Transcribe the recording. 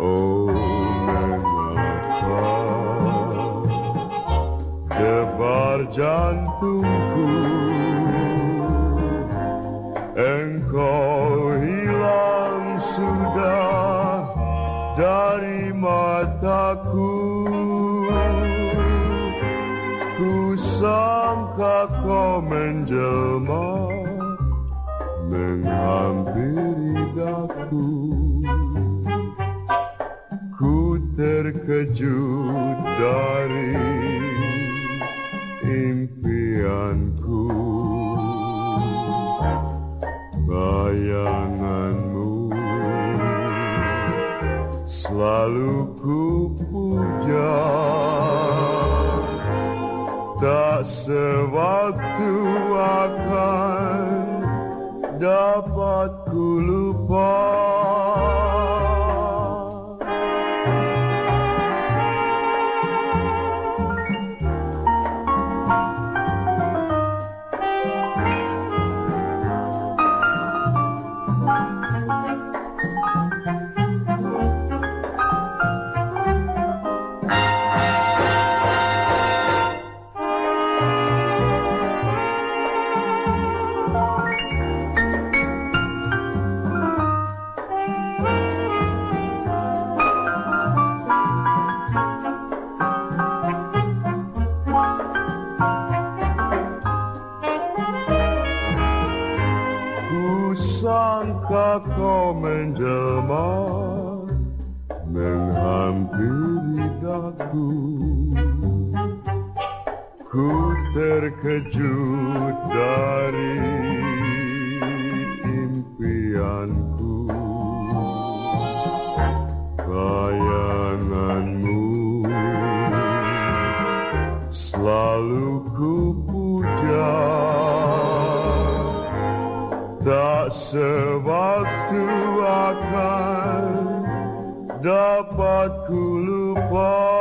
Oh, debar jantungku Engkau hilang sudah dari mataku. Ku sangka kau menjelma menghampiri daku terkejut dari impianku. Bayanganmu selalu ku puja tak sewaktu akan dapat ku lupa. Kusangka kau menjelma menghampiri daku ku terkejut dari impianku. Kau selalu ku puja. Tak sewaktu akan dapat ku lupa.